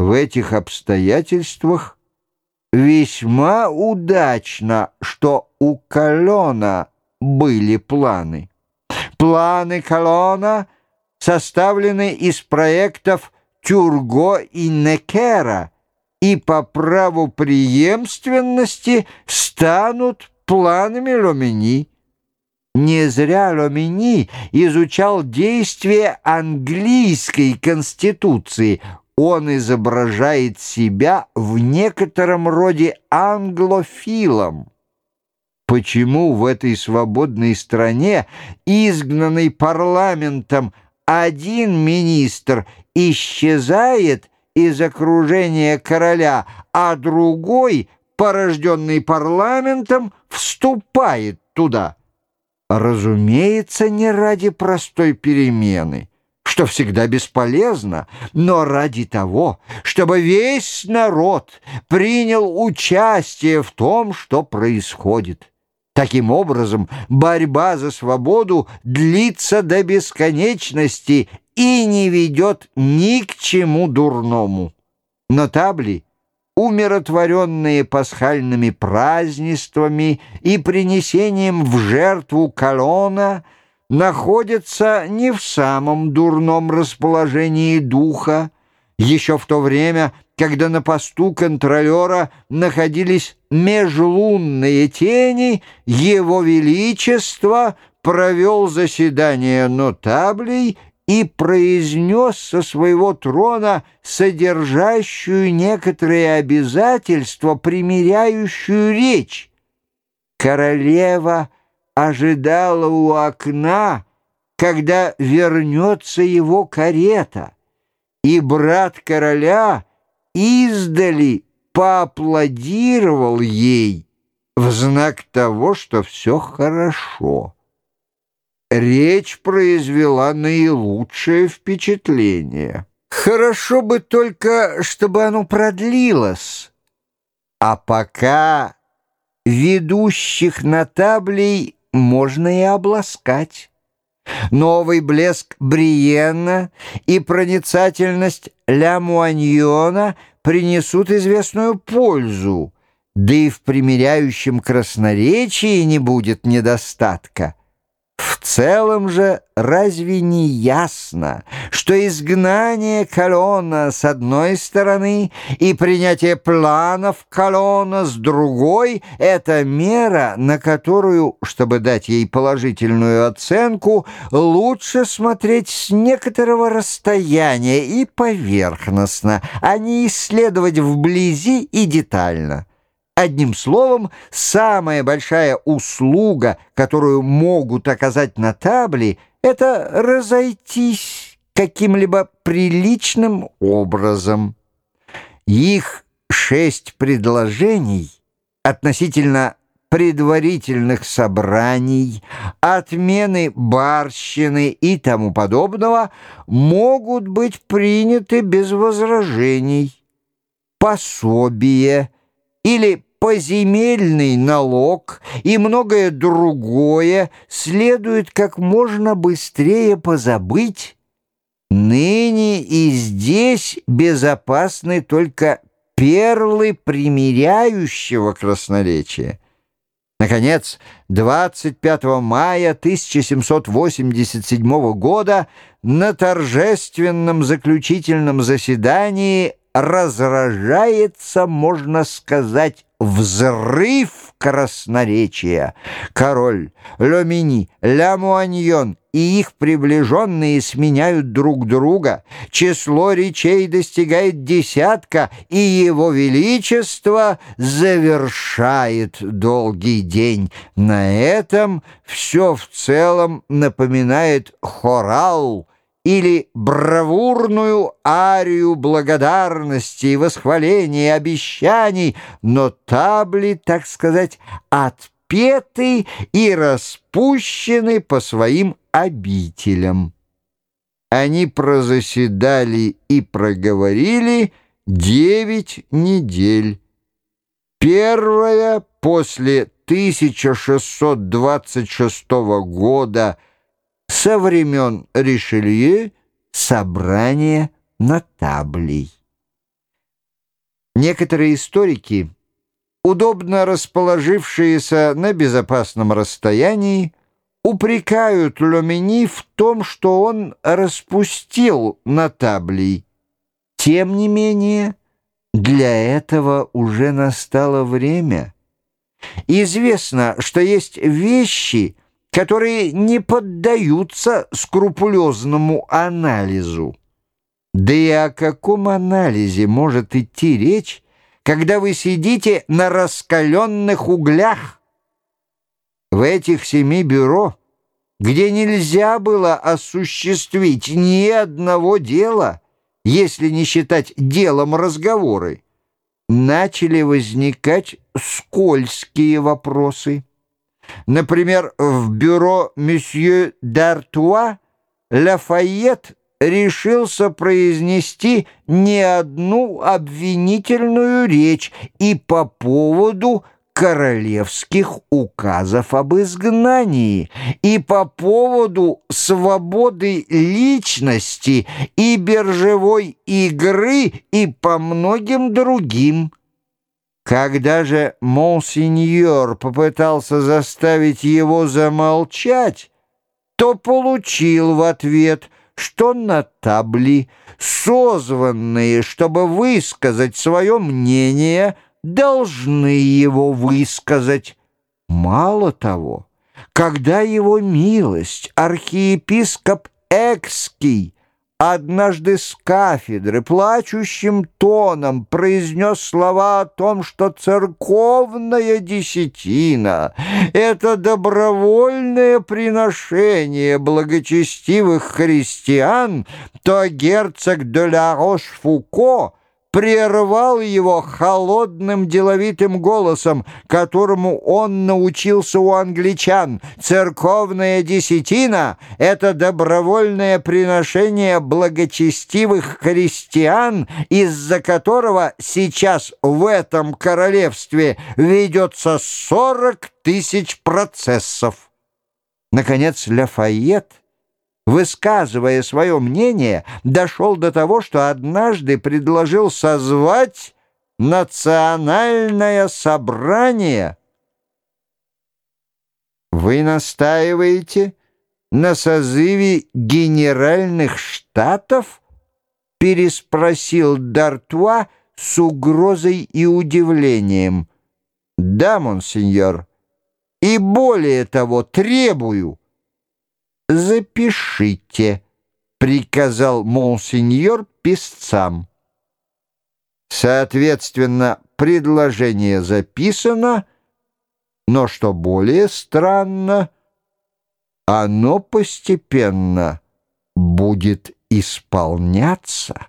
В этих обстоятельствах весьма удачно, что у Колона были планы. Планы Колона составлены из проектов Тюрго и Некера и по праву преемственности станут планами Ломини. Не зря Ломини изучал действия английской конституции. Он изображает себя в некотором роде англофилом. Почему в этой свободной стране, изгнанной парламентом, один министр исчезает из окружения короля, а другой, порожденный парламентом, вступает туда? Разумеется, не ради простой перемены, что всегда бесполезно, но ради того, чтобы весь народ принял участие в том, что происходит. Таким образом, борьба за свободу длится до бесконечности и не ведет ни к чему дурному. Но табли, умиротворенные пасхальными празднествами и принесением в жертву колонна, находятся не в самом дурном расположении духа, еще в то время, когда на посту контролера находились межлунные тени, его величество провел заседание нотаблей и произнес со своего трона содержащую некоторые обязательства, примиряющую речь. Королева ожидала у окна, когда вернется его карета, и брат короля издали поаплодировал ей в знак того, что все хорошо речь произвела наилучшее впечатление. Хорошо бы только, чтобы оно продлилось. А пока ведущих на таблей можно и обласкать. Новый блеск Бриенна и проницательность Ля Муаньона принесут известную пользу, да и в примиряющем красноречии не будет недостатка. Целом же разве не ясно, что изгнание колонна с одной стороны и принятие планов колонна с другой — это мера, на которую, чтобы дать ей положительную оценку, лучше смотреть с некоторого расстояния и поверхностно, а не исследовать вблизи и детально. Одним словом, самая большая услуга, которую могут оказать на табле, это разойтись каким-либо приличным образом. Их шесть предложений относительно предварительных собраний, отмены барщины и тому подобного могут быть приняты без возражений. Пособие или поземельный налог и многое другое следует как можно быстрее позабыть. Ныне и здесь безопасны только перлы примиряющего красноречия. Наконец, 25 мая 1787 года на торжественном заключительном заседании разражается, можно сказать, взрыв красноречия. Король, Ломини, Ламуаньон и их приближенные сменяют друг друга. Число речей достигает десятка, и его величество завершает долгий день. На этом все в целом напоминает хорал, или бравурную арию благодарности и восхваления и обещаний, но табли, так сказать, отпеты и распущены по своим обителям. Они прозаседали и проговорили девять недель. Первая после 1626 года – со времен Ришелье собрание нотаблей. Некоторые историки, удобно расположившиеся на безопасном расстоянии, упрекают Ломини в том, что он распустил Натаблий. Тем не менее, для этого уже настало время. Известно, что есть вещи, которые не поддаются скрупулезному анализу. Да и о каком анализе может идти речь, когда вы сидите на раскаленных углях? В этих семи бюро, где нельзя было осуществить ни одного дела, если не считать делом разговоры, начали возникать скользкие вопросы. Например, в бюро месье Д'Артуа Лафайет решился произнести не одну обвинительную речь и по поводу королевских указов об изгнании, и по поводу свободы личности и биржевой игры, и по многим другим. Когда же монсеньор попытался заставить его замолчать, то получил в ответ, что на табли, созванные, чтобы высказать свое мнение, должны его высказать. Мало того, когда его милость, архиепископ Экский, однажды с кафедры плачущим тоном произнес слова о том, что церковная десятина — это добровольное приношение благочестивых христиан, то герцог де ла Рош-Фуко — прервал его холодным деловитым голосом, которому он научился у англичан. Церковная десятина — это добровольное приношение благочестивых христиан, из-за которого сейчас в этом королевстве ведется 40 тысяч процессов. Наконец, Лафайет высказывая свое мнение, дошел до того, что однажды предложил созвать национальное собрание. Вы настаиваете на созыве генеральных штатов? Переспросил Д'Артуа с угрозой и удивлением. Да, монсеньор, и более того требую, «Запишите», — приказал монсеньор писцам. Соответственно, предложение записано, но, что более странно, оно постепенно будет исполняться.